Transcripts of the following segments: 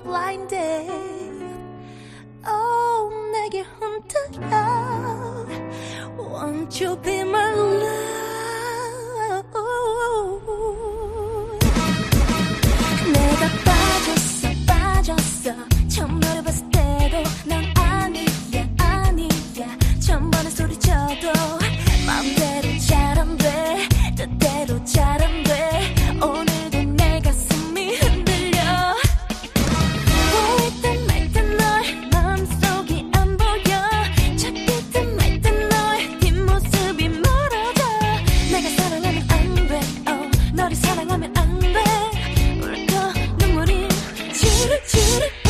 blinded. Oh, 내게 흔들려. Won't you be my love? 내가 빠졌어, 빠졌어. 처음 너를 봤을 때도 난 아니야, 아니야. 보는 소리쳐도 주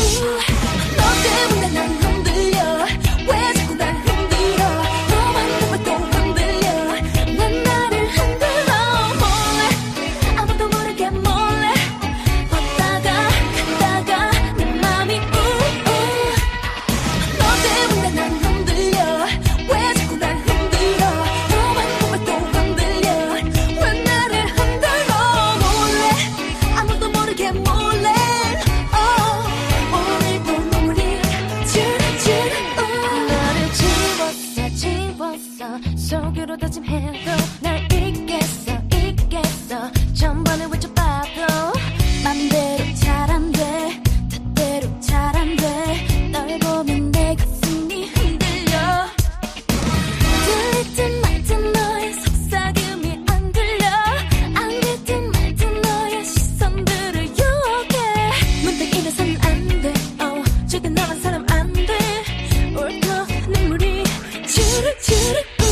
속으로 다짐해도 날 잊겠어 잊겠어. 전번에 외쳐봐도 맘대로 잘 안돼 뜻대로 잘 안돼. 널 보면 내 가슴이 흔들려. 들리든 말든 너의 속삭임이 안 들려. 안 들든 말든 너의 시선들을 유혹해. 문득 일어서는 안돼 oh, 절대 나만 사람 안돼. 울컥 눈물이 주르주르 우.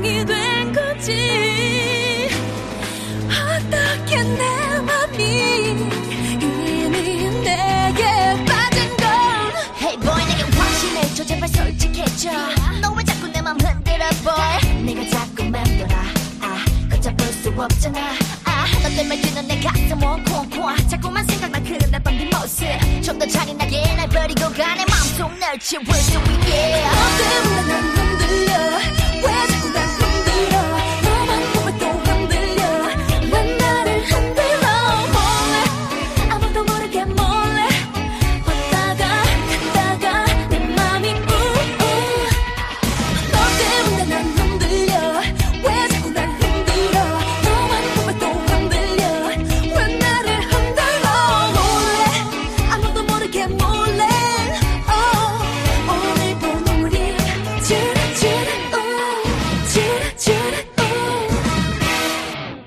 사랑이 된 거지. 어떻게 내 맘이 이미 내게 빠진 건 Hey boy 내게 확신해줘. 제발 솔직해져. 너 왜 자꾸 내 맘 흔들어 boy? 내가 자꾸 맴돌아. 아 걷잡을 수 없잖아. 아너 때문에 뛰는 내 가슴 원콩콩 자꾸만 생각나 그런 날밤 네 모습. 좀 더 잔인하게 날 버리고 가내 맘속 널 지울 수 있게. 너 때문에